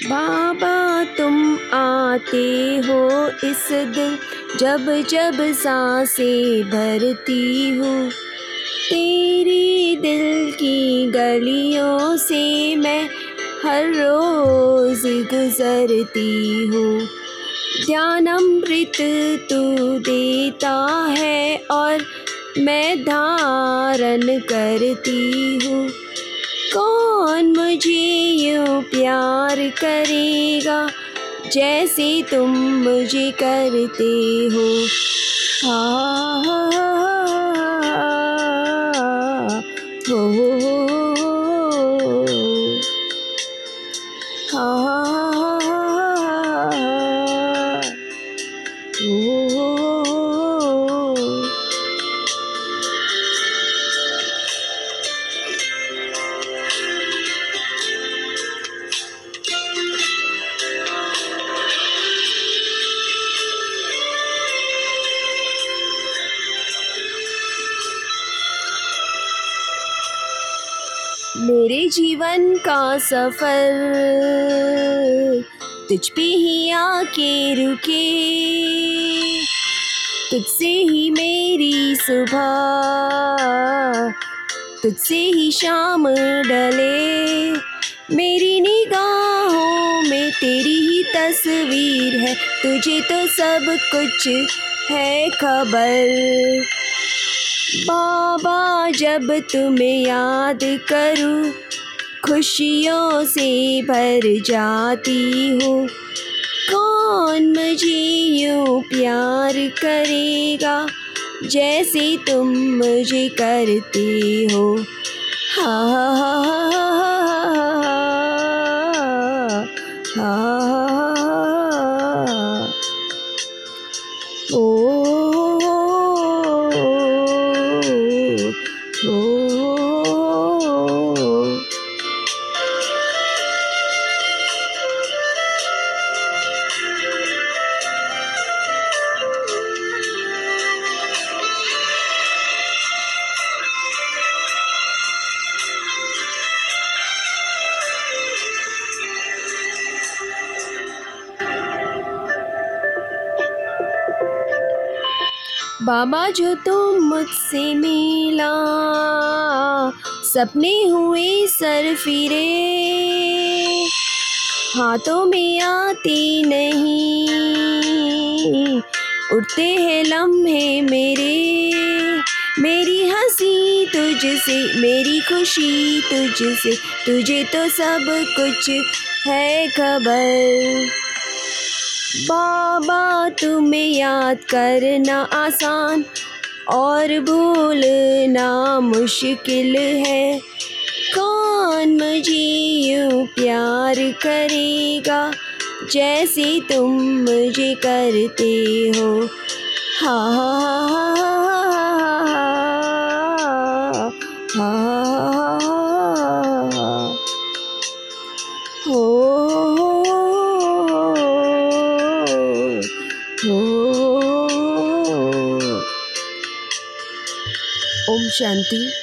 बाबा तुम आते हो इस दिल जब जब साँसें भरती हूँ। तेरी दिल की गलियों से मैं हर रोज़ गुज़रती हूँ। ध्यान अमृत तू देता है और मैं धारण करती हूँ। कौन मुझे यूँ प्यार करेगा? जैसे तुम मुझे करते हो। हाँ हो हाँ मेरे जीवन का सफ़र। तुझ पे ही आके रुके। तुझसे ही मेरी सुबह। तुझसे ही शाम डले मेरी निगाहों में तेरी ही तस्वीर है। तुझे तो सब कुछ है खबर। बाबा जब तुम्हें याद करूँ खुशियों से भर जाती हूँ कौन मुझे यूँ प्यार करेगा जैसे तुम मुझे करते हो हा हा हा हा हा हा हाँ बाबा जो तुम मुझसे मिला, सपने हुए सर फिरे। हाथों में आती नहीं उठते हैं लम्हे मेरे। मेरी हँसी तुझसे, मेरी खुशी तुझसे, तुझे तो सब कुछ है खबर। बाबा तुम्हें याद करना आसान और भूलना मुश्किल है कौन मुझे यूँ प्यार करेगा जैसे तुम मुझे करते हो हा हा हा हा हाँ हो हो ओम शांति।